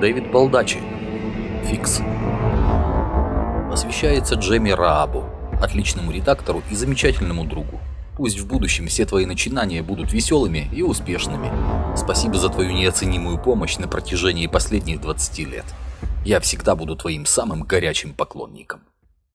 Дэвид Балдачи. Фикс. Посвящается Джемми Раабу, отличному редактору и замечательному другу. Пусть в будущем все твои начинания будут веселыми и успешными. Спасибо за твою неоценимую помощь на протяжении последних 20 лет. Я всегда буду твоим самым горячим поклонником.